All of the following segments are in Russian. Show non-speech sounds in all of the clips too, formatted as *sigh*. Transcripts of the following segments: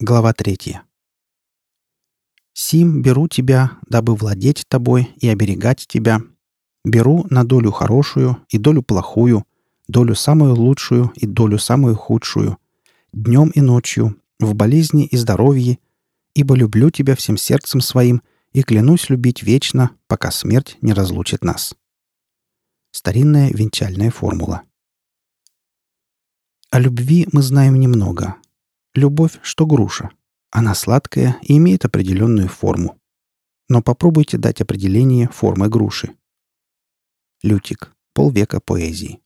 Глава третья. «Сим беру тебя, дабы владеть тобой и оберегать тебя. Беру на долю хорошую и долю плохую, долю самую лучшую и долю самую худшую, днем и ночью, в болезни и здоровье, ибо люблю тебя всем сердцем своим и клянусь любить вечно, пока смерть не разлучит нас». Старинная венчальная формула. О любви мы знаем немного. Любовь, что груша. Она сладкая и имеет определенную форму. Но попробуйте дать определение формы груши. Лютик. Полвека поэзии.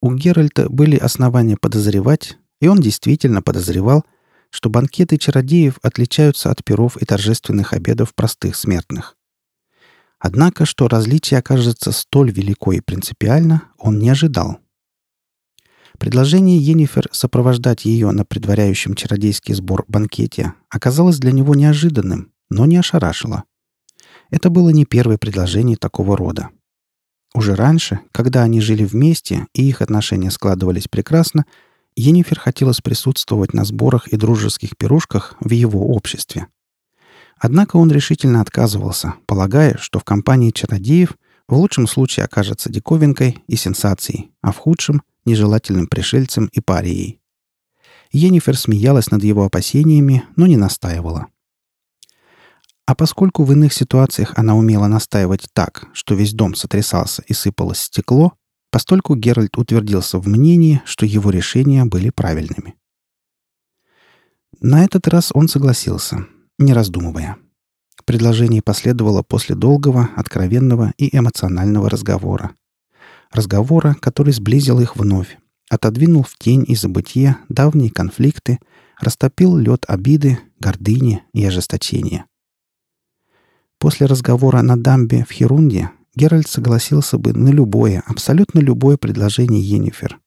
У Геральта были основания подозревать, и он действительно подозревал, что банкеты чародеев отличаются от перов и торжественных обедов простых смертных. Однако, что различие окажется столь велико и принципиально, он не ожидал. Предложение Енифер сопровождать ее на предваряющем чародейский сбор банкете оказалось для него неожиданным, но не ошарашило. Это было не первое предложение такого рода. Уже раньше, когда они жили вместе и их отношения складывались прекрасно, Енифер хотелось присутствовать на сборах и дружеских пирушках в его обществе. Однако он решительно отказывался, полагая, что в компании чародеев в лучшем случае окажется диковинкой и сенсацией, а в худшем — нежелательным пришельцем и парией. Енифер смеялась над его опасениями, но не настаивала. А поскольку в иных ситуациях она умела настаивать так, что весь дом сотрясался и сыпалось стекло, постольку Геральт утвердился в мнении, что его решения были правильными. На этот раз он согласился, не раздумывая. Предложение последовало после долгого, откровенного и эмоционального разговора. Разговора, который сблизил их вновь, отодвинул в тень и забытье давние конфликты, растопил лед обиды, гордыни и ожесточения. После разговора на дамбе в Херунде Геральт согласился бы на любое, абсолютно любое предложение Йеннифер.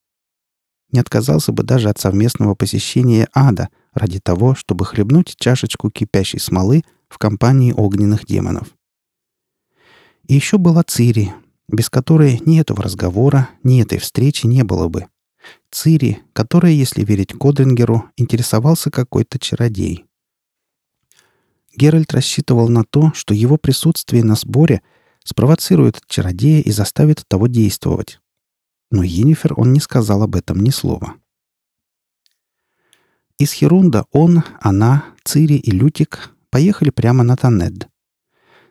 Не отказался бы даже от совместного посещения ада ради того, чтобы хлебнуть чашечку кипящей смолы в компании огненных демонов. И еще была Цири, без которой ни этого разговора, ни этой встречи не было бы. Цири, которая, если верить Кодрингеру, интересовался какой-то чародей. Геральт рассчитывал на то, что его присутствие на сборе спровоцирует чародея и заставит того действовать. Но Йеннифер он не сказал об этом ни слова. Из Херунда он, она, Цири и Лютик поехали прямо на Танед.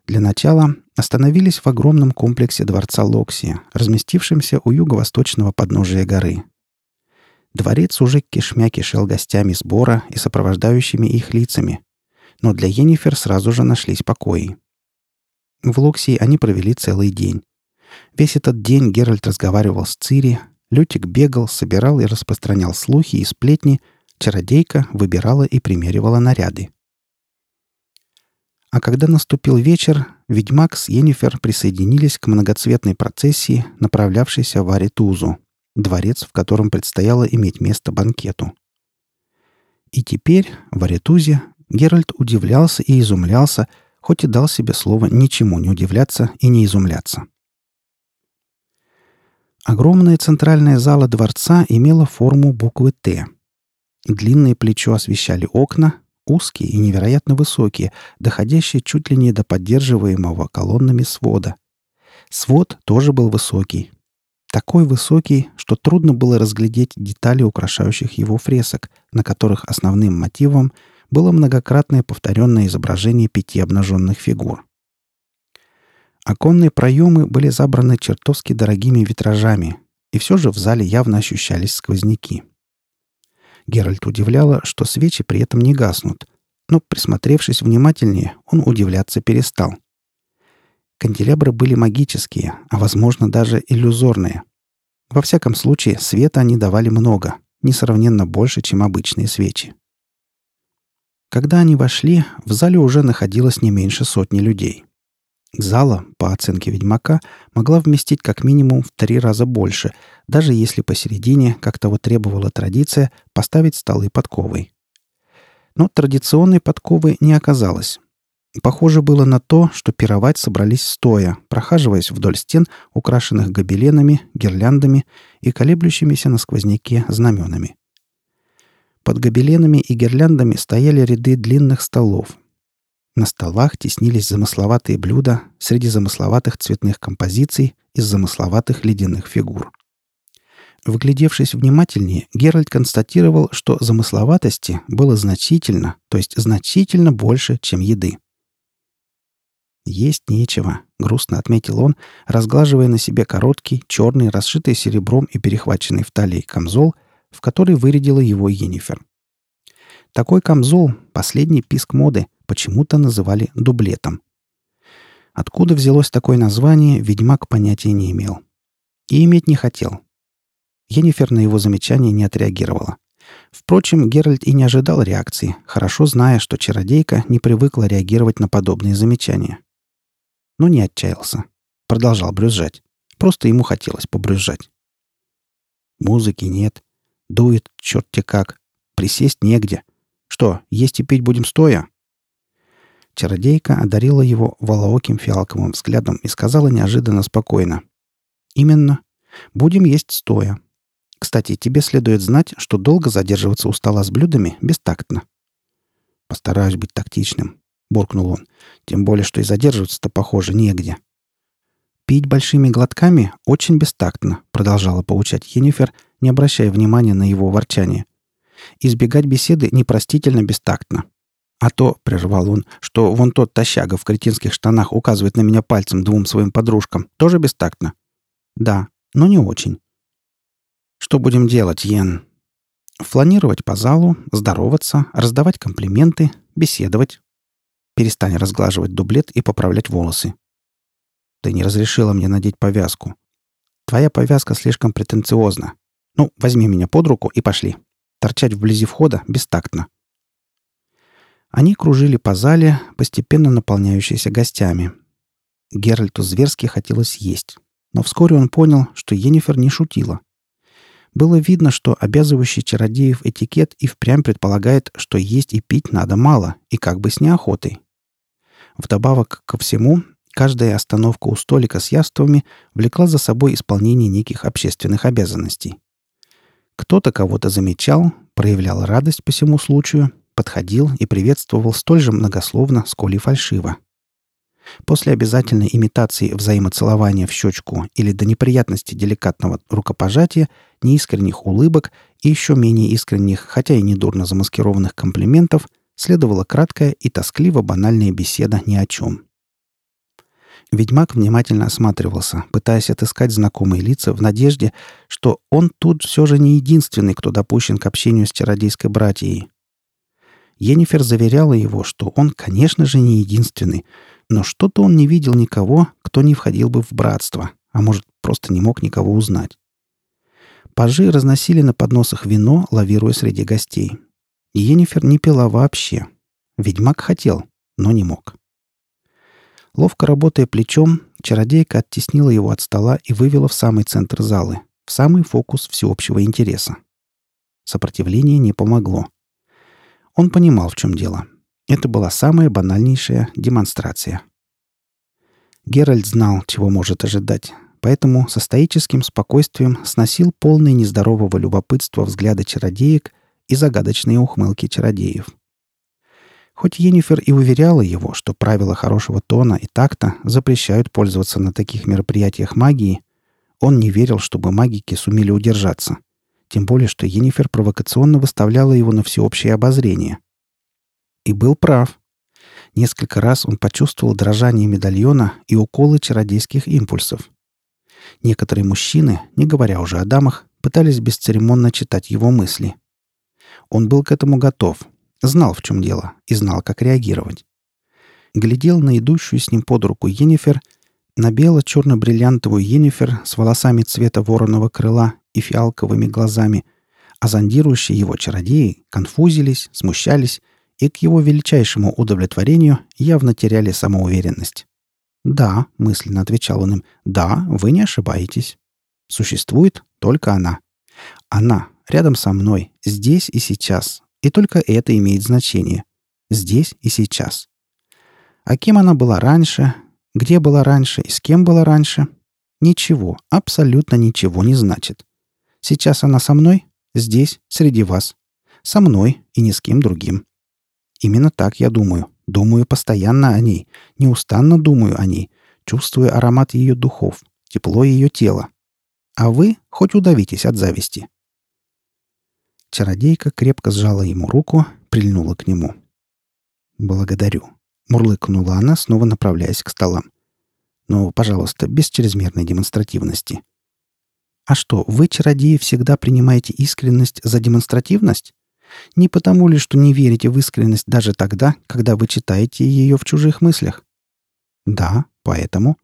Для начала остановились в огромном комплексе дворца Локси, разместившемся у юго-восточного подножия горы. Дворец уже кишмя кишел гостями сбора и сопровождающими их лицами, но для Енифер сразу же нашлись покои. В Локсии они провели целый день. Весь этот день Геральт разговаривал с Цири, Лютик бегал, собирал и распространял слухи и сплетни — Чародейка выбирала и примеривала наряды. А когда наступил вечер, ведьмак с Йеннифер присоединились к многоцветной процессии, направлявшейся в Аритузу, дворец, в котором предстояло иметь место банкету. И теперь, в Аритузе, Геральт удивлялся и изумлялся, хоть и дал себе слово ничему не удивляться и не изумляться. Огромная центральная зала дворца имела форму буквы «Т», Длинные плечо освещали окна, узкие и невероятно высокие, доходящие чуть ли не до поддерживаемого колоннами свода. Свод тоже был высокий. Такой высокий, что трудно было разглядеть детали украшающих его фресок, на которых основным мотивом было многократное повторенное изображение пяти обнаженных фигур. Оконные проемы были забраны чертовски дорогими витражами, и все же в зале явно ощущались сквозняки. Геральт удивляло, что свечи при этом не гаснут, но, присмотревшись внимательнее, он удивляться перестал. Канделябры были магические, а, возможно, даже иллюзорные. Во всяком случае, света они давали много, несравненно больше, чем обычные свечи. Когда они вошли, в зале уже находилось не меньше сотни людей. Зала, по оценке ведьмака, могла вместить как минимум в три раза больше, даже если посередине, как того требовала традиция, поставить столы подковой. Но традиционной подковы не оказалось. Похоже было на то, что пировать собрались стоя, прохаживаясь вдоль стен, украшенных гобеленами, гирляндами и колеблющимися на сквозняке знаменами. Под гобеленами и гирляндами стояли ряды длинных столов. На столах теснились замысловатые блюда среди замысловатых цветных композиций из замысловатых ледяных фигур. Вглядевшись внимательнее, Геральт констатировал, что замысловатости было значительно, то есть значительно больше, чем еды. «Есть нечего», — грустно отметил он, разглаживая на себе короткий, черный, расшитый серебром и перехваченный в талии камзол, в который вырядила его Енифер. Такой камзол, последний писк моды, почему-то называли дублетом. Откуда взялось такое название, ведьмак понятия не имел. И иметь не хотел. Енифер на его замечание не отреагировала. Впрочем, Геральт и не ожидал реакции, хорошо зная, что чародейка не привыкла реагировать на подобные замечания но не отчаялся. Продолжал брюзжать. Просто ему хотелось побрюзжать. Музыки нет. Дует черт-те как. Присесть негде. Что, есть и пить будем стоя? Чародейка одарила его волооким фиалковым взглядом и сказала неожиданно спокойно. «Именно. Будем есть стоя. Кстати, тебе следует знать, что долго задерживаться у стола с блюдами бестактно». «Постараюсь быть тактичным. — буркнул он. «Тем более, что и задерживаться-то, похоже, негде». «Пить большими глотками очень бестактно», — продолжала поучать Енифер, не обращая внимания на его ворчание. «Избегать беседы непростительно бестактно. А то, — прервал он, — что вон тот тощага в кретинских штанах указывает на меня пальцем двум своим подружкам, тоже бестактно?» «Да, но не очень». «Что будем делать, Йен?» «Фланировать по залу, здороваться, раздавать комплименты, беседовать, Перестань разглаживать дублет и поправлять волосы. Ты не разрешила мне надеть повязку. Твоя повязка слишком претенциозна. Ну, возьми меня под руку и пошли. Торчать вблизи входа бестактно. Они кружили по зале, постепенно наполняющейся гостями. Геральту зверски хотелось есть. Но вскоре он понял, что Енифер не шутила. Было видно, что обязывающий чародеев этикет и впрямь предполагает, что есть и пить надо мало, и как бы с неохотой. Вдобавок ко всему, каждая остановка у столика с яствами влекла за собой исполнение неких общественных обязанностей. Кто-то кого-то замечал, проявлял радость по всему случаю, подходил и приветствовал столь же многословно, сколь и фальшиво. После обязательной имитации взаимоцелования в щечку или до неприятности деликатного рукопожатия, неискренних улыбок и еще менее искренних, хотя и недурно замаскированных комплиментов – следовала краткая и тоскливо банальная беседа ни о чем. Ведьмак внимательно осматривался, пытаясь отыскать знакомые лица в надежде, что он тут все же не единственный, кто допущен к общению с чародейской братьей. Енифер заверяла его, что он, конечно же, не единственный, но что-то он не видел никого, кто не входил бы в братство, а может, просто не мог никого узнать. Пажи разносили на подносах вино, лавируя среди гостей. Енифер не пила вообще. Ведьмак хотел, но не мог. Ловко работая плечом, чародейка оттеснила его от стола и вывела в самый центр залы, в самый фокус всеобщего интереса. Сопротивление не помогло. Он понимал, в чем дело. Это была самая банальнейшая демонстрация. Геральт знал, чего может ожидать, поэтому со стоическим спокойствием сносил полный нездорового любопытства взгляды чародеек и загадочные ухмылки чародеев. Хоть Енифер и уверяла его, что правила хорошего тона и такта запрещают пользоваться на таких мероприятиях магией, он не верил, чтобы магики сумели удержаться. Тем более, что Енифер провокационно выставляла его на всеобщее обозрение. И был прав. Несколько раз он почувствовал дрожание медальона и уколы чародейских импульсов. Некоторые мужчины, не говоря уже о дамах, пытались бесцеремонно читать его мысли — он был к этому готов, знал, в чем дело, и знал, как реагировать. Глядел на идущую с ним под руку Енифер, на бело-черно-бриллиантовую Енифер с волосами цвета вороного крыла и фиалковыми глазами, а зондирующие его чародеи конфузились, смущались и к его величайшему удовлетворению явно теряли самоуверенность. «Да», — мысленно отвечал он им, — «да, вы не ошибаетесь. Существует только она. Она, рядом со мной, здесь и сейчас. И только это имеет значение. Здесь и сейчас. А кем она была раньше, где была раньше и с кем была раньше, ничего, абсолютно ничего не значит. Сейчас она со мной, здесь, среди вас. Со мной и ни с кем другим. Именно так я думаю. Думаю постоянно о ней. Неустанно думаю о ней. Чувствую аромат ее духов, тепло ее тела. А вы хоть удавитесь от зависти. Чародейка крепко сжала ему руку, прильнула к нему. «Благодарю», — мурлыкнула она, снова направляясь к столам. «Но, пожалуйста, без чрезмерной демонстративности». «А что, вы, чародеи, всегда принимаете искренность за демонстративность? Не потому ли, что не верите в искренность даже тогда, когда вы читаете ее в чужих мыслях?» «Да, поэтому».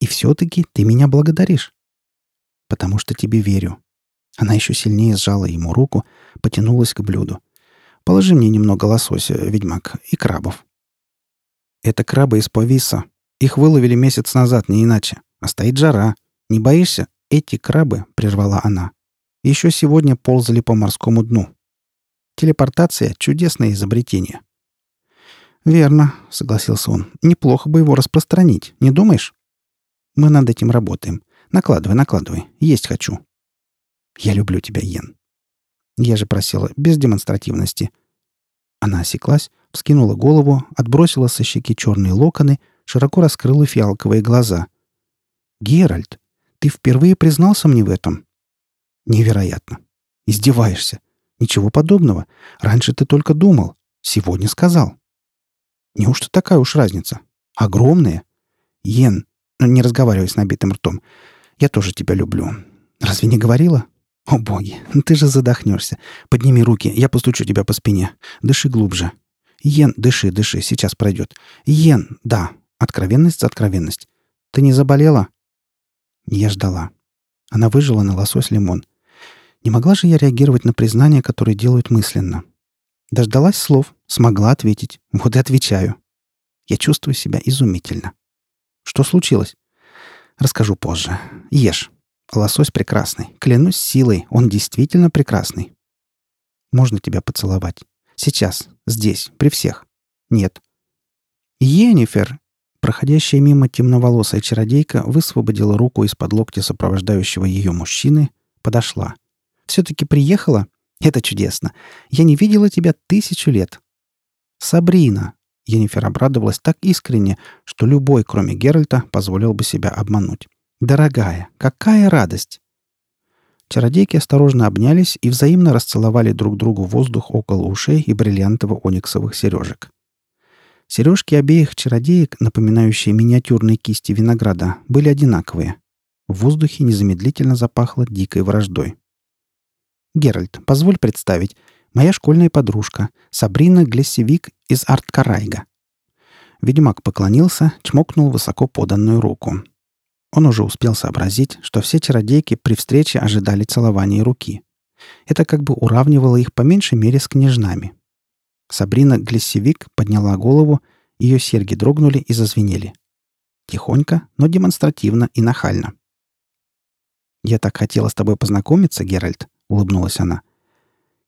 «И все-таки ты меня благодаришь». «Потому что тебе верю», она еще сильнее сжала ему руку, потянулась к блюду. «Положи мне немного лосося, ведьмак, и крабов». «Это крабы из повиса. Их выловили месяц назад, не иначе. А стоит жара. Не боишься? Эти крабы, — прервала она, — еще сегодня ползали по морскому дну. Телепортация — чудесное изобретение». «Верно», — согласился он. «Неплохо бы его распространить, не думаешь?» «Мы над этим работаем. Накладывай, накладывай. Есть хочу». Я люблю тебя, Йен. Я же просила без демонстративности. Она осеклась, вскинула голову, отбросила со щеки черные локоны, широко раскрыла фиалковые глаза. «Геральт, ты впервые признался мне в этом?» «Невероятно. Издеваешься. Ничего подобного. Раньше ты только думал. Сегодня сказал». «Неужто такая уж разница? Огромная? Йен, ну, не разговаривай с набитым ртом. Я тоже тебя люблю. Разве не говорила?» «О боги, ну ты же задохнешься. Подними руки, я постучу тебя по спине. Дыши глубже. Йен, дыши, дыши, сейчас пройдет. Йен, да, откровенность за откровенность. Ты не заболела?» Я ждала. Она выжила на лосось лимон. Не могла же я реагировать на признания, которые делают мысленно. Дождалась слов, смогла ответить. Вот и отвечаю. Я чувствую себя изумительно. Что случилось? Расскажу позже. Ешь. Лосось прекрасный. Клянусь силой, он действительно прекрасный. Можно тебя поцеловать? Сейчас, здесь, при всех. Нет. Енифер, проходящая мимо темноволосая чародейка, высвободила руку из-под локтя сопровождающего ее мужчины, подошла. Все-таки приехала? Это чудесно. Я не видела тебя тысячу лет. Сабрина. Енифер обрадовалась так искренне, что любой, кроме Геральта, позволил бы себя обмануть. Дорогая, какая радость!» Чародейки осторожно обнялись и взаимно расцеловали друг другу воздух около ушей и бриллиантово-ониксовых сережек. Сережки обеих чародеек, напоминающие миниатюрные кисти винограда, были одинаковые. В воздухе незамедлительно запахло дикой враждой. «Геральт, позволь представить. Моя школьная подружка, Сабрина Глессевик из Арткарайга». Ведьмак поклонился, чмокнул высоко поданную руку. Он уже успел сообразить, что все чародейки при встрече ожидали целования руки. Это как бы уравнивало их по меньшей мере с княжнами. Сабрина Глиссевик подняла голову, ее серьги дрогнули и зазвенели. Тихонько, но демонстративно и нахально. «Я так хотела с тобой познакомиться, Геральт», — улыбнулась она.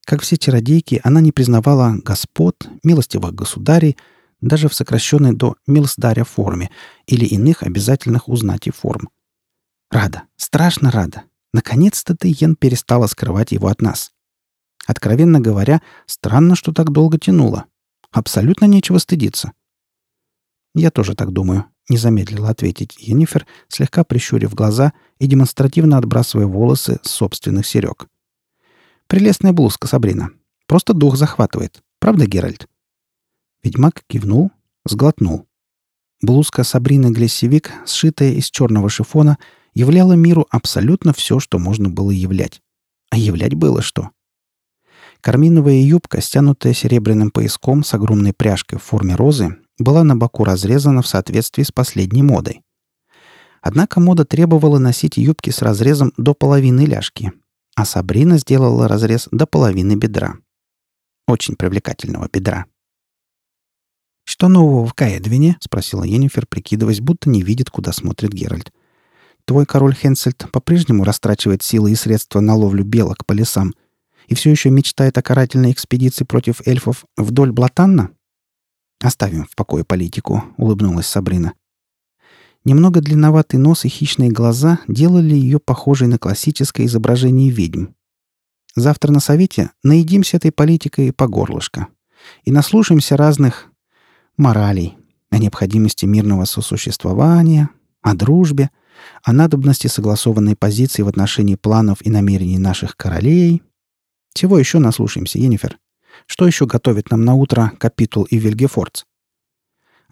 Как все чародейки, она не признавала господ, милостивых государей, даже в сокращенной до Милсдаря форме или иных обязательных узнать и форм. Рада, страшно рада. Наконец-то ты, Йен, перестала скрывать его от нас. Откровенно говоря, странно, что так долго тянуло. Абсолютно нечего стыдиться. Я тоже так думаю, не замедлила ответить Енифер, слегка прищурив глаза и демонстративно отбрасывая волосы с собственных серег. Прелестная блузка, Сабрина. Просто дух захватывает. Правда, Геральт? Ведьмак кивнул, сглотнул. Блузка Сабрины Глессевик, сшитая из черного шифона, являла миру абсолютно все, что можно было являть. А являть было что? Карминовая юбка, стянутая серебряным пояском с огромной пряжкой в форме розы, была на боку разрезана в соответствии с последней модой. Однако мода требовала носить юбки с разрезом до половины ляжки, а Сабрина сделала разрез до половины бедра. Очень привлекательного бедра. «Что нового в Каэдвине?» — спросила Йеннифер, прикидываясь, будто не видит, куда смотрит Геральт. «Твой король Хенсельд по-прежнему растрачивает силы и средства на ловлю белок по лесам и все еще мечтает о карательной экспедиции против эльфов вдоль Блатанна?» «Оставим в покое политику», — улыбнулась Сабрина. Немного длинноватый нос и хищные глаза делали ее похожей на классическое изображение ведьм. Завтра на совете наедимся этой политикой по горлышко и наслушаемся разных моралей о необходимости мирного сосуществования, о дружбе, о надобности согласованной позиции в отношении планов и намерений наших королей. Чего еще наслушаемся, Енифер? Что еще готовит нам на утро Капитул и Вильгефордс?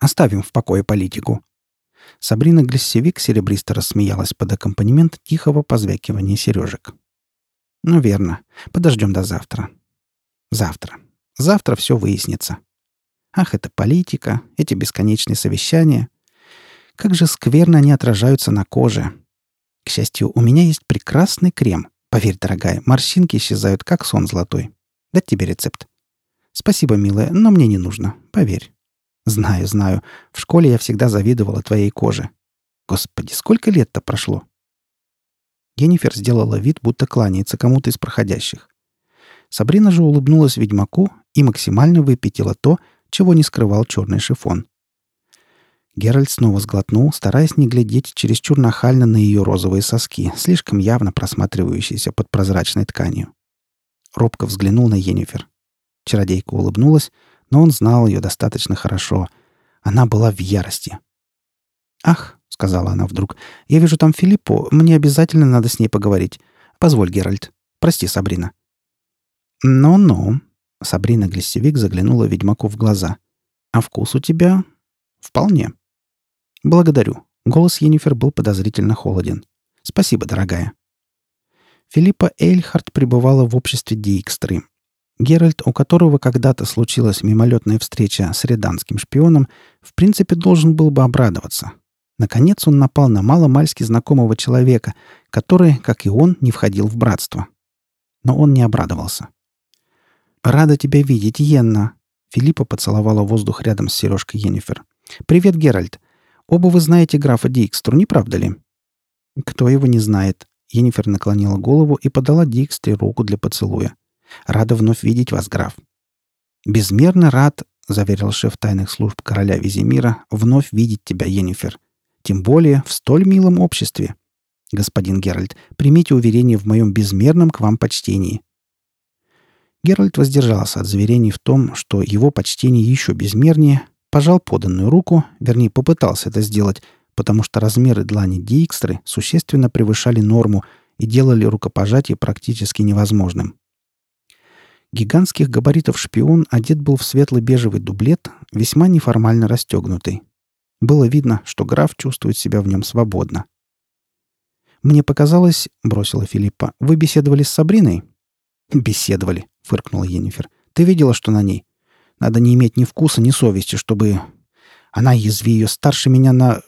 Оставим в покое политику. Сабрина Глиссевик серебристо рассмеялась под аккомпанемент тихого позвякивания сережек. «Ну, верно. Подождем до завтра. Завтра. Завтра все выяснится. Ах, это политика, эти бесконечные совещания. Как же скверно они отражаются на коже. К счастью, у меня есть прекрасный крем. Поверь, дорогая, морщинки исчезают, как сон золотой. Дать тебе рецепт. Спасибо, милая, но мне не нужно. Поверь. Знаю, знаю. В школе я всегда завидовала твоей коже. Господи, сколько лет-то прошло? Енифер сделала вид, будто кланяется кому-то из проходящих. Сабрина же улыбнулась ведьмаку и максимально выпятила то, чего не скрывал черный шифон. Геральт снова сглотнул, стараясь не глядеть чересчур нахально на ее розовые соски, слишком явно просматривающиеся под прозрачной тканью. Робко взглянул на Енифер. Чародейка улыбнулась, но он знал ее достаточно хорошо. Она была в ярости. «Ах!» — сказала она вдруг. «Я вижу там Филиппу. Мне обязательно надо с ней поговорить. Позволь, Геральт. Прости, Сабрина». «Ну-ну», — Сабрина Глиссевик заглянула ведьмаку в глаза. «А вкус у тебя вполне». «Благодарю». Голос Енифер был подозрительно холоден. «Спасибо, дорогая». Филиппа Эйльхарт пребывала в обществе Дикстры. Геральт, у которого когда-то случилась мимолетная встреча с реданским шпионом, в принципе должен был бы обрадоваться. Наконец он напал на маломальски знакомого человека, который, как и он, не входил в братство. Но он не обрадовался. «Рада тебя видеть, Йенна!» Филиппа поцеловала воздух рядом с сережкой Йеннифер. «Привет, Геральт! Оба вы знаете графа Дикстру, не правда ли?» «Кто его не знает?» Йеннифер наклонила голову и подала Дикстре руку для поцелуя. «Рада вновь видеть вас, граф». «Безмерно рад», — заверил шеф тайных служб короля Визимира, — «вновь видеть тебя, Йеннифер. Тем более в столь милом обществе. Господин Геральт, примите уверение в моем безмерном к вам почтении». Геральт воздержался от заверений в том, что его почтение еще безмернее, пожал поданную руку, вернее, попытался это сделать, потому что размеры длани Дикстры существенно превышали норму и делали рукопожатие практически невозможным. Гигантских габаритов шпион одет был в светло-бежевый дублет, весьма неформально расстегнутый. Было видно, что граф чувствует себя в нем свободно. «Мне показалось, — бросила Филиппа, — вы беседовали с Сабриной?» «Беседовали», — фыркнула Енифер. «Ты видела, что на ней? Надо не иметь ни вкуса, ни совести, чтобы... Она, язви ее старше меня на...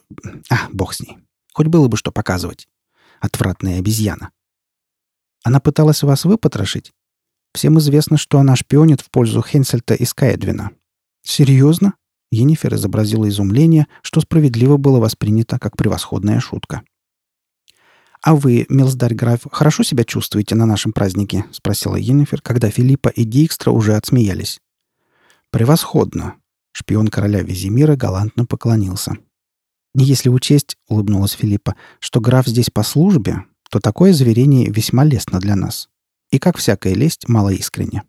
А, бог с ней. Хоть было бы что показывать. Отвратная обезьяна. Она пыталась вас выпотрошить? Всем известно, что она шпионит в пользу Хенсельта и Скайдвина. Серьезно? Енифер изобразила изумление, что справедливо было воспринято как превосходная шутка. «А вы, Милсдарь граф, хорошо себя чувствуете на нашем празднике?» — спросила Енифер, когда Филиппа и Дикстра уже отсмеялись. «Превосходно!» — шпион короля Визимира галантно поклонился. «Если учесть, — улыбнулась Филиппа, — что граф здесь по службе, то такое заверение весьма лестно для нас и, как всякая лесть, малоискренне.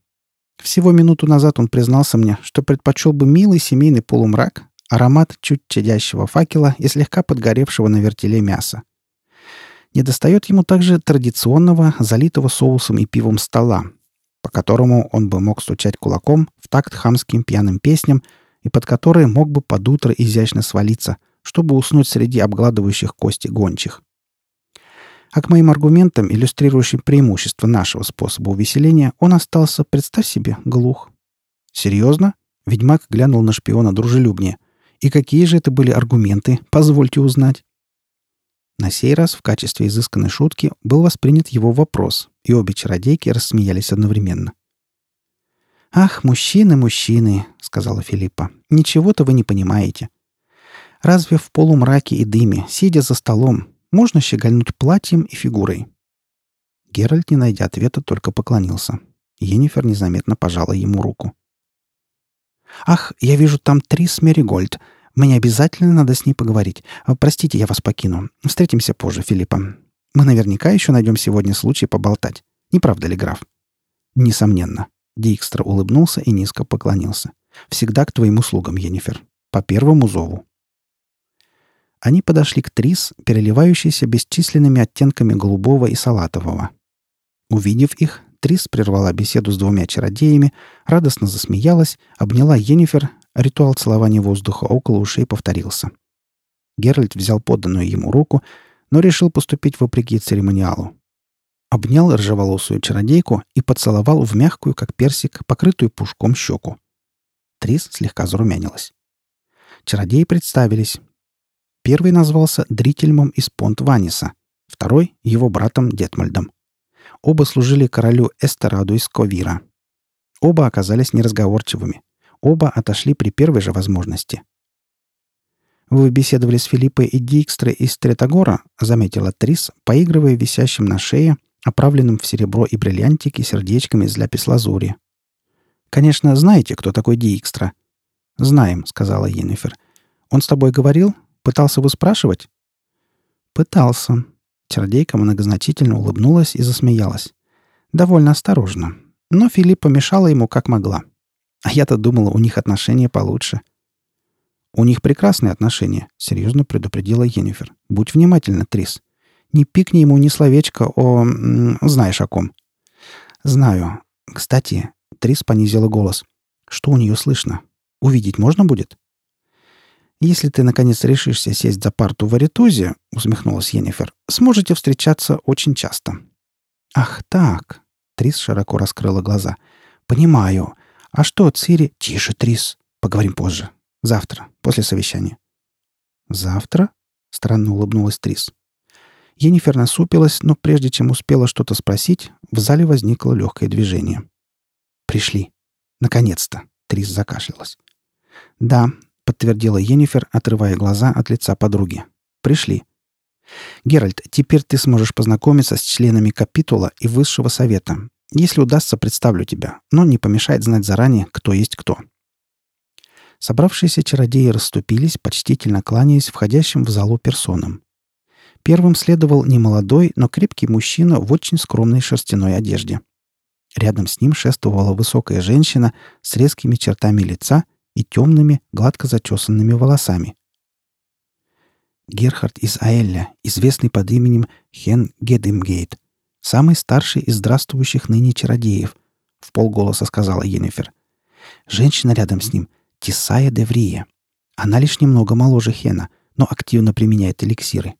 Всего минуту назад он признался мне, что предпочел бы милый семейный полумрак, аромат чуть чадящего факела и слегка подгоревшего на вертеле мяса. Недостает ему также традиционного, залитого соусом и пивом стола, по которому он бы мог стучать кулаком в такт хамским пьяным песням и под которые мог бы под утро изящно свалиться, чтобы уснуть среди обгладывающих кости гончих. А к моим аргументам, иллюстрирующим преимущество нашего способа увеселения, он остался, представь себе, глух. «Серьезно?» Ведьмак глянул на шпиона дружелюбнее. «И какие же это были аргументы? Позвольте узнать». На сей раз в качестве изысканной шутки был воспринят его вопрос, и обе чародейки рассмеялись одновременно. «Ах, мужчины, мужчины!» — сказала Филиппа. «Ничего-то вы не понимаете. Разве в полумраке и дыме, сидя за столом, можно щегольнуть платьем и фигурой. Геральт, не найдя ответа, только поклонился. Енифер незаметно пожала ему руку. «Ах, я вижу там Трис Меригольд. Мне обязательно надо с ней поговорить. А, простите, я вас покину. Встретимся позже, Филиппа. Мы наверняка еще найдем сегодня случай поболтать. Не правда ли, граф?» «Несомненно». Дикстра улыбнулся и низко поклонился. «Всегда к твоим услугам, Енифер. По первому зову». Они подошли к Трис, переливающейся бесчисленными оттенками голубого и салатового. Увидев их, Трис прервала беседу с двумя чародеями, радостно засмеялась, обняла Енифер, ритуал целования воздуха около ушей повторился. Геральт взял подданную ему руку, но решил поступить вопреки церемониалу. Обнял рыжеволосую чародейку и поцеловал в мягкую, как персик, покрытую пушком щеку. Трис слегка зарумянилась. Чародеи представились. Первый назвался Дрительмом из Понт-Ваниса, второй — его братом Детмальдом. Оба служили королю Эстераду из Ковира. Оба оказались неразговорчивыми. Оба отошли при первой же возможности. «Вы беседовали с Филиппой и Дикстре из Третагора», — заметила Трис, поигрывая висящим на шее, оправленным в серебро и бриллиантики сердечками из ляпис-лазури. «Конечно, знаете, кто такой Дикстра?» «Знаем», — сказала Йеннифер. «Он с тобой говорил? Пытался выспрашивать?» «Пытался». Чародейка многозначительно улыбнулась и засмеялась. Довольно осторожно. Но Филипп помешала ему как могла. А я-то думала, у них отношения получше. «У них прекрасные отношения», — серьезно предупредила Йеннифер. «Будь внимательна, Трис. Не пикни ему ни словечко о... знаешь о ком». «Знаю. Кстати...» — Трис понизила голос. «Что у нее слышно? Увидеть можно будет?» «Если ты, наконец, решишься сесть за парту в Аритузе», — усмехнулась Йеннифер, — «сможете встречаться очень часто». «Ах так!» — Трис широко раскрыла глаза. «Понимаю. А что, Цири...» «Тише, Трис. Поговорим позже. Завтра, после совещания». «Завтра?» — странно улыбнулась Трис. Енифер насупилась, но прежде чем успела что-то спросить, в зале возникло легкое движение. «Пришли. Наконец-то!» — Трис закашлялась. «Да», — подтвердила Енифер, отрывая глаза от лица подруги. «Пришли. Геральт, теперь ты сможешь познакомиться с членами капитула и высшего совета. Если удастся, представлю тебя, но не помешает знать заранее, кто есть кто». Собравшиеся чародеи расступились, почтительно кланяясь входящим в залу персонам. Первым следовал немолодой, но крепкий мужчина в очень скромной шерстяной одежде. Рядом с ним шествовала высокая женщина с резкими чертами лица и темными, гладко зачесанными волосами. Герхард из Аэлля, известный под именем Хен Гедемгейт, самый старший из здравствующих ныне чародеев, в полголоса сказала Йеннифер. Женщина рядом с ним — Тисая Деврия. Она лишь немного моложе Хена, но активно применяет эликсиры.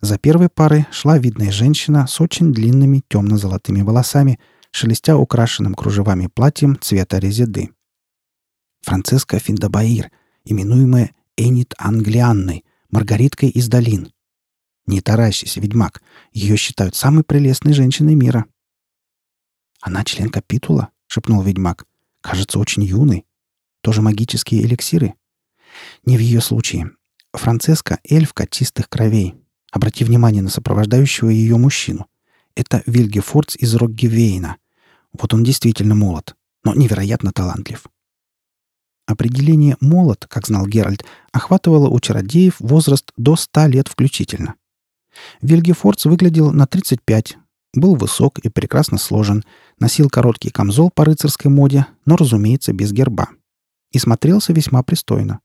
За первой парой шла видная женщина с очень длинными темно-золотыми волосами, шелестя украшенным кружевами платьем цвета резиды. Франциска Финдабаир, именуемая Энит Англианной, Маргариткой из долин. Не таращись, ведьмак. Ее считают самой прелестной женщиной мира. «Она член капитула?» — шепнул ведьмак. «Кажется, очень юный. Тоже магические эликсиры?» «Не в ее случае. Францеска — эльфка чистых кровей, Обрати внимание на сопровождающего ее мужчину. Это Вильге Фордс из Роггевейна. Вот он действительно молод, но невероятно талантлив. Определение «молод», как знал Геральт, охватывало у чародеев возраст до 100 лет включительно. Вильгефордс выглядел на 35, был высок и прекрасно сложен, носил короткий камзол по рыцарской моде, но, разумеется, без герба. И смотрелся весьма пристойно.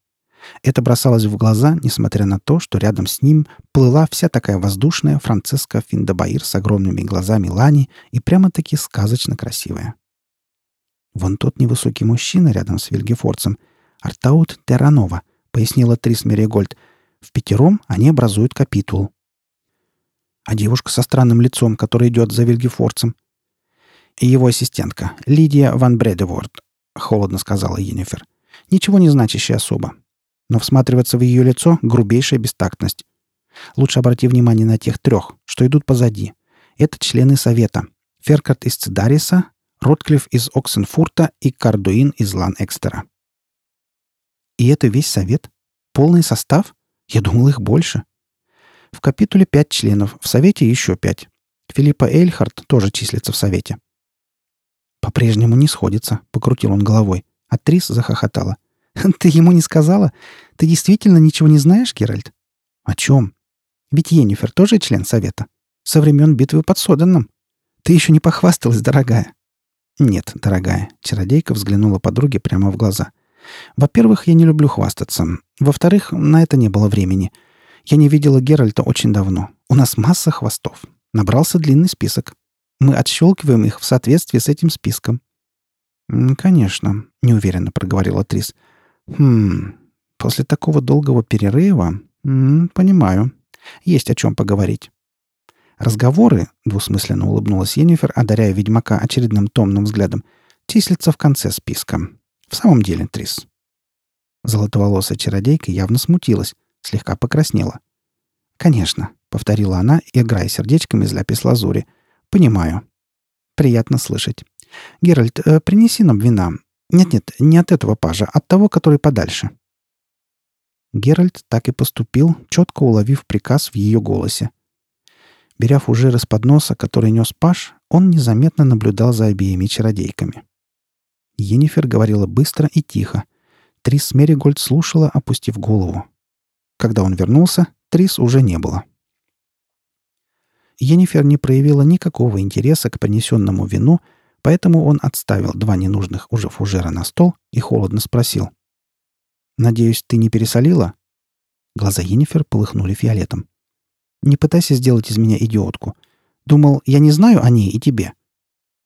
Это бросалось в глаза, несмотря на то, что рядом с ним плыла вся такая воздушная Францеска Финдабаир с огромными глазами Лани и прямо-таки сказочно красивая. «Вон тот невысокий мужчина рядом с Вильгефорцем, Артаут Терранова», — пояснила Трис Мерегольд. «В пятером они образуют капитул». «А девушка со странным лицом, которая идет за Вильгефорцем?» «И его ассистентка, Лидия Ван Бредеворд», — холодно сказала Енифер. «Ничего не значащая особа но всматриваться в ее лицо — грубейшая бестактность. Лучше обрати внимание на тех трех, что идут позади. Это члены Совета. Феркарт из Цидариса, Ротклифф из Оксенфурта и Кардуин из Лан-Экстера. И это весь Совет? Полный состав? Я думал, их больше. В капитуле пять членов, в Совете еще пять. Филиппа Эйльхарт тоже числится в Совете. «По-прежнему не сходится», — покрутил он головой. А Трис захохотала. «Ты ему не сказала? Ты действительно ничего не знаешь, Геральт?» «О чем?» «Ведь Енифер тоже член совета. Со времен битвы под Соданном. Ты еще не похвасталась, дорогая». «Нет, дорогая», — чародейка взглянула подруге прямо в глаза. «Во-первых, я не люблю хвастаться. Во-вторых, на это не было времени. Я не видела Геральта очень давно. У нас масса хвостов. Набрался длинный список. Мы отщелкиваем их в соответствии с этим списком». «Конечно», — неуверенно проговорила Трис. «Хм, после такого долгого перерыва... М понимаю. Есть о чем поговорить». Разговоры, двусмысленно улыбнулась Енифер, одаряя ведьмака очередным томным взглядом, числятся в конце списка. В самом деле, Трис. Золотоволосая чародейка явно смутилась, слегка покраснела. «Конечно», — повторила она, играя сердечками из ляпис-лазури. «Понимаю. Приятно слышать. Геральт, э, принеси нам вина. Нет-нет, не от этого пажа, от того, который подальше». Геральт так и поступил, четко уловив приказ в ее голосе. Беря фужер из-под носа, который нес Паш, он незаметно наблюдал за обеими чародейками. Енифер говорила быстро и тихо. Трис Меригольд слушала, опустив голову. Когда он вернулся, Трис уже не было. Енифер не проявила никакого интереса к принесенному вину, поэтому он отставил два ненужных уже фужера на стол и холодно спросил. «Надеюсь, ты не пересолила?» Глаза Енифер полыхнули фиолетом. Не пытайся сделать из меня идиотку. Думал, я не знаю о ней и тебе».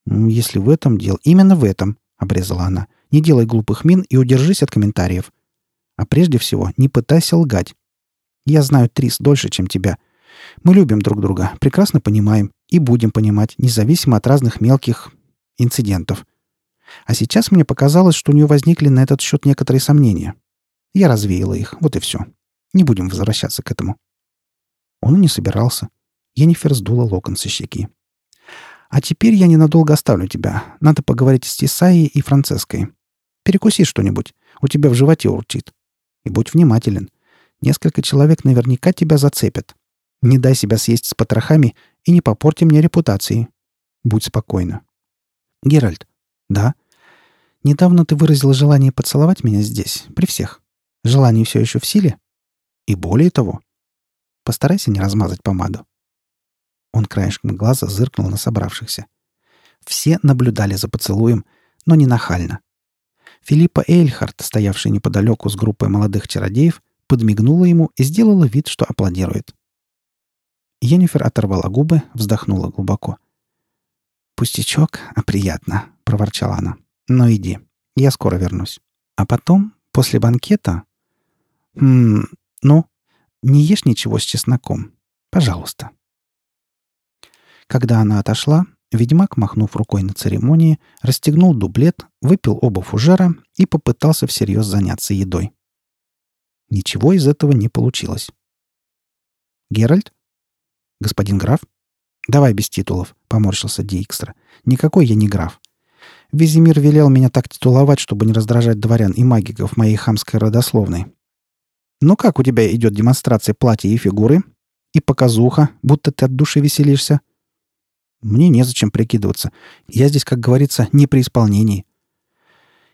«Если в этом дело...» «Именно в этом», — обрезала она. «Не делай глупых мин и удержись от комментариев. А прежде всего, не пытайся лгать. Я знаю Трис дольше, чем тебя. Мы любим друг друга, прекрасно понимаем и будем понимать, независимо от разных мелких инцидентов. А сейчас мне показалось, что у нее возникли на этот счет некоторые сомнения. Я развеяла их, вот и все. Не будем возвращаться к этому. Он и не собирался. Енифер сдула локон со щеки. «А теперь я ненадолго оставлю тебя. Надо поговорить с Тисаей и Францеской. Перекуси что-нибудь. У тебя в животе урчит. И будь внимателен. Несколько человек наверняка тебя зацепят. Не дай себя съесть с потрохами и не попорти мне репутации. Будь спокойна». «Геральт». «Да?» «Недавно ты выразил желание поцеловать меня здесь, при всех. Желание все еще в силе?» «И более того», Постарайся не размазать помаду». Он краешком глаза зыркнул на собравшихся. Все наблюдали за поцелуем, но не нахально. Филиппа Эйльхарт, стоявшая неподалеку с группой молодых чародеев, подмигнула ему и сделала вид, что аплодирует. Енифер оторвала губы, вздохнула глубоко. «Пустячок, а приятно», — проворчала она. «Но «Ну, иди, я скоро вернусь. А потом, после банкета...» «Хм, ну, не ешь ничего с чесноком. Пожалуйста». Когда она отошла, ведьмак, махнув рукой на церемонии, расстегнул дублет, выпил оба фужера и попытался всерьез заняться едой. Ничего из этого не получилось. «Геральт?» «Господин граф?» «Давай без титулов», — поморщился Дикстра. «Никакой я не граф. Визимир велел меня так титуловать, чтобы не раздражать дворян и магиков моей хамской родословной. Ну как у тебя идет демонстрация платья и фигуры? И показуха, будто ты от души веселишься? Мне незачем прикидываться. Я здесь, как говорится, не при исполнении.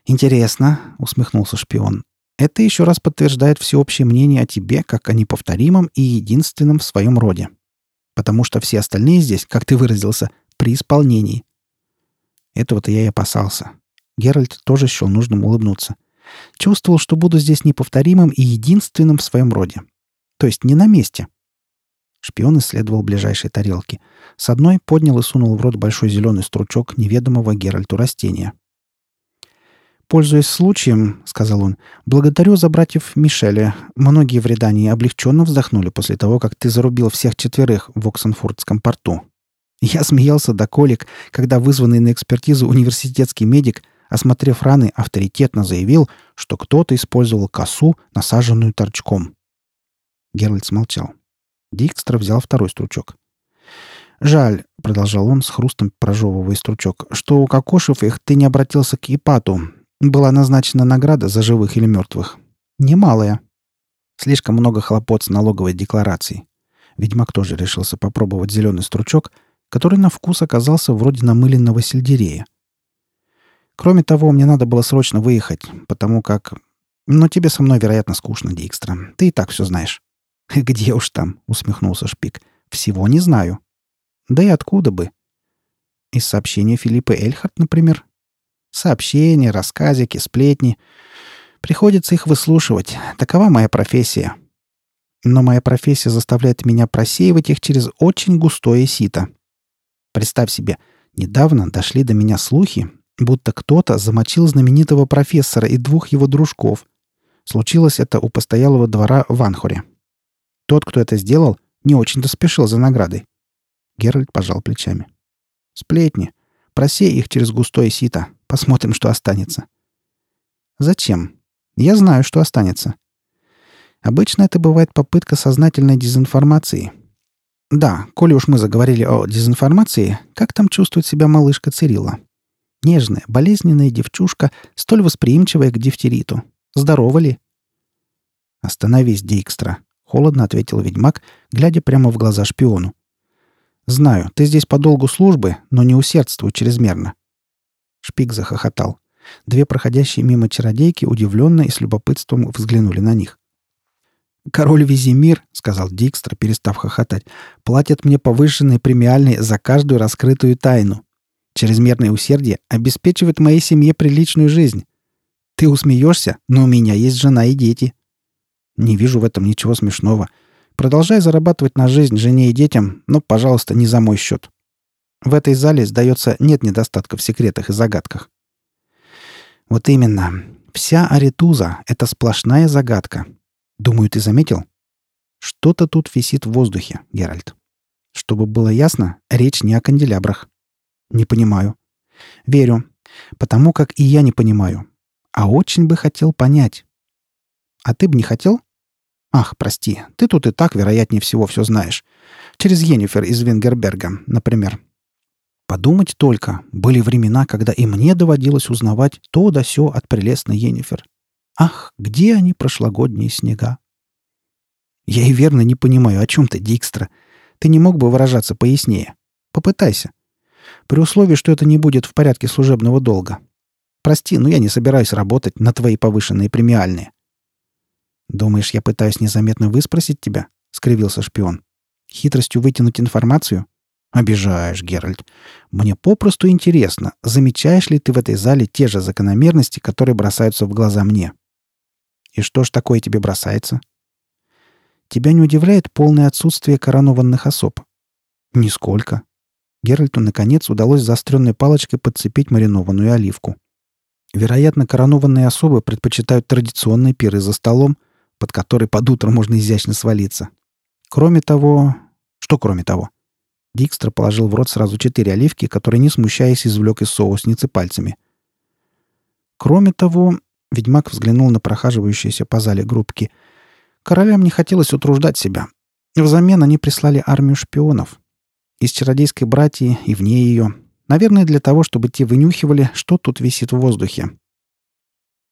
Интересно, усмехнулся шпион. Это еще раз подтверждает всеобщее мнение о тебе как о неповторимом и единственном в своем роде. Потому что все остальные здесь, как ты выразился, при исполнении. Этого-то я и опасался. Геральт тоже счел нужным улыбнуться. — Чувствовал, что буду здесь неповторимым и единственным в своем роде. То есть не на месте. Шпион исследовал ближайшие тарелки. С одной поднял и сунул в рот большой зеленый стручок неведомого Геральту растения. «Пользуясь случаем, — сказал он, — благодарю за братьев Мишеля. Многие в Редании облегченно вздохнули после того, как ты зарубил всех четверых в Оксенфордском порту. Я смеялся до колик, когда вызванный на экспертизу университетский медик осмотрев раны, авторитетно заявил, что кто-то использовал косу, насаженную торчком. Геральт смолчал. Дикстра взял второй стручок. «Жаль», — продолжал он с хрустом прожевывая стручок, «что, у укокошив их, ты не обратился к Ипату. Была назначена награда за живых или мертвых. Немалая. Слишком много хлопот с налоговой декларацией. Ведьмак тоже решился попробовать зеленый стручок, который на вкус оказался вроде намыленного сельдерея. Кроме того, мне надо было срочно выехать, потому как... Ну, тебе со мной, вероятно, скучно, Дикстра. Ты и так все знаешь». *laughs* «Где уж там?» — усмехнулся Шпик. «Всего не знаю». «Да и откуда бы?» «Из сообщения Филиппа Эльхарт, например?» Сообщения, рассказики, сплетни. Приходится их выслушивать. Такова моя профессия. Но моя профессия заставляет меня просеивать их через очень густое сито. Представь себе, недавно дошли до меня слухи, будто кто-то замочил знаменитого профессора и двух его дружков. Случилось это у постоялого двора в Анхоре. Тот, кто это сделал, не очень-то спешил за наградой. Геральт пожал плечами. «Сплетни. Просей их через густое сито. Посмотрим, что останется». «Зачем? Я знаю, что останется. Обычно это бывает попытка сознательной дезинформации. Да, коли уж мы заговорили о дезинформации, как там чувствует себя малышка Цирилла? Нежная, болезненная девчушка, столь восприимчивая к дифтериту. Здорова ли? «Остановись, Дикстра», — холодно ответил ведьмак, глядя прямо в глаза шпиону. «Знаю, ты здесь по долгу службы, но не усердствуй чрезмерно». Шпик захохотал. Две проходящие мимо чародейки удивленно и с любопытством взглянули на них. «Король Визимир», — сказал Дикстра, перестав хохотать, — «платит мне повышенные премиальные за каждую раскрытую тайну. Чрезмерное усердие обеспечивает моей семье приличную жизнь. Ты усмеешься, но у меня есть жена и дети». «Не вижу в этом ничего смешного. Продолжай зарабатывать на жизнь жене и детям, но, пожалуйста, не за мой счет. В этой зале, сдается, нет недостатка в секретах и загадках. Вот именно. Вся Аритуза — это сплошная загадка. Думаю, ты заметил? Что-то тут висит в воздухе, Геральт. Чтобы было ясно, речь не о канделябрах. Не понимаю. Верю. Потому как и я не понимаю. А очень бы хотел понять. А ты бы не хотел? Ах, прости, ты тут и так, вероятнее всего, все знаешь. Через Йеннифер из Венгерберга, например. Подумать только, были времена, когда и мне доводилось узнавать то да сё от прелестной Йеннифер. Ах, где они прошлогодние снега? Я и верно не понимаю, о чем ты, Дикстра. Ты не мог бы выражаться пояснее? Попытайся. При условии, что это не будет в порядке служебного долга. Прости, но я не собираюсь работать на твои повышенные премиальные. «Думаешь, я пытаюсь незаметно выспросить тебя?» — скривился шпион. «Хитростью вытянуть информацию?» «Обижаешь, Геральт. Мне попросту интересно, замечаешь ли ты в этой зале те же закономерности, которые бросаются в глаза мне?» «И что ж такое тебе бросается?» «Тебя не удивляет полное отсутствие коронованных особ?» «Нисколько». Геральту, наконец, удалось заостренной палочкой подцепить маринованную оливку. Вероятно, коронованные особы предпочитают традиционные пиры за столом — под который под утро можно изящно свалиться. Кроме того... Что кроме того? Дикстра положил в рот сразу четыре оливки, которые, не смущаясь, извлек из соусницы пальцами. Кроме того, ведьмак взглянул на прохаживающиеся по зале группки. Королям не хотелось утруждать себя. Взамен они прислали армию шпионов. Из чародейской братьи и вне ее. Наверное, для того, чтобы те вынюхивали, что тут висит в воздухе.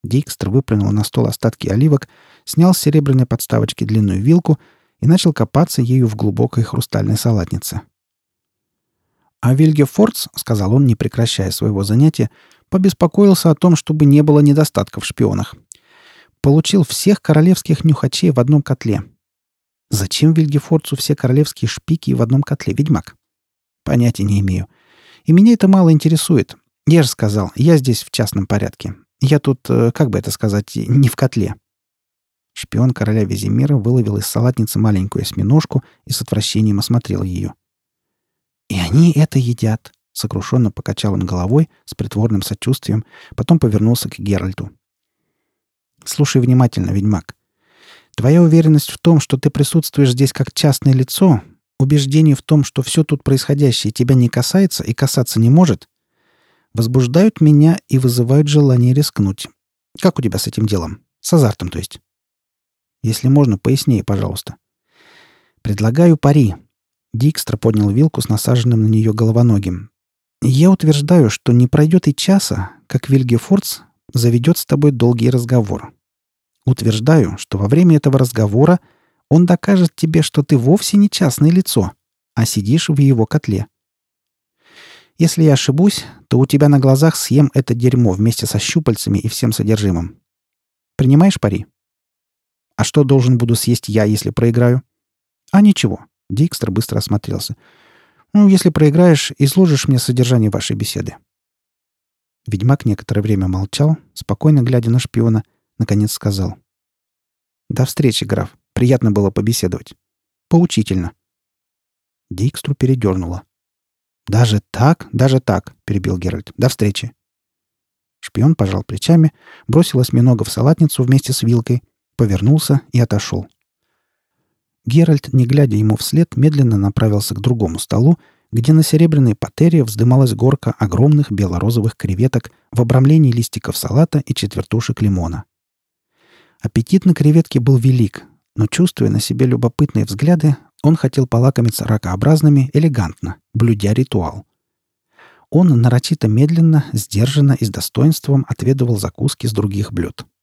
Дикстр выплюнул на стол остатки оливок, снял с серебряной подставочки длинную вилку и начал копаться ею в глубокой хрустальной салатнице. А Вильге Фордс, — сказал он, не прекращая своего занятия, — побеспокоился о том, чтобы не было недостатков в шпионах. Получил всех королевских нюхачей в одном котле. Зачем Вильгефорцу все королевские шпики в одном котле, ведьмак? Понятия не имею. И меня это мало интересует. Я же сказал, я здесь в частном порядке. Я тут, э, как бы это сказать, не в котле. Шпион короля Визимира выловил из салатницы маленькую осьминожку и с отвращением осмотрел ее. «И они это едят!» — сокрушенно покачал он головой с притворным сочувствием, потом повернулся к Геральту. «Слушай внимательно, ведьмак. Твоя уверенность в том, что ты присутствуешь здесь как частное лицо, убеждение в том, что все тут происходящее тебя не касается и касаться не может, возбуждают меня и вызывают желание рискнуть. Как у тебя с этим делом? С азартом, то есть. Если можно, пояснее, пожалуйста. Предлагаю пари. Дикстра поднял вилку с насаженным на нее головоногим. Я утверждаю, что не пройдет и часа, как Вильгефордс заведет с тобой долгий разговор. Утверждаю, что во время этого разговора он докажет тебе, что ты вовсе не частное лицо, а сидишь в его котле. Если я ошибусь, то у тебя на глазах съем это дерьмо вместе со щупальцами и всем содержимым. Принимаешь пари? А что должен буду съесть я, если проиграю? А ничего. Дикстер быстро осмотрелся. Ну, если проиграешь, изложишь мне содержание вашей беседы. Ведьмак некоторое время молчал, спокойно глядя на шпиона, наконец сказал. «До встречи, граф. Приятно было побеседовать. Поучительно». Дикстру передернуло. «Даже так? Даже так?» — перебил Геральт. «До встречи». Шпион пожал плечами, бросил осьминога в салатницу вместе с вилкой, повернулся и отошел. Геральт, не глядя ему вслед, медленно направился к другому столу, где на серебряной патере вздымалась горка огромных бело-розовых креветок в обрамлении листиков салата и четвертушек лимона. Аппетит на креветке был велик, но, чувствуя на себе любопытные взгляды, он хотел полакомиться ракообразными элегантно, блюдя ритуал. Он нарочито медленно, сдержанно и с достоинством отведывал закуски с других блюд —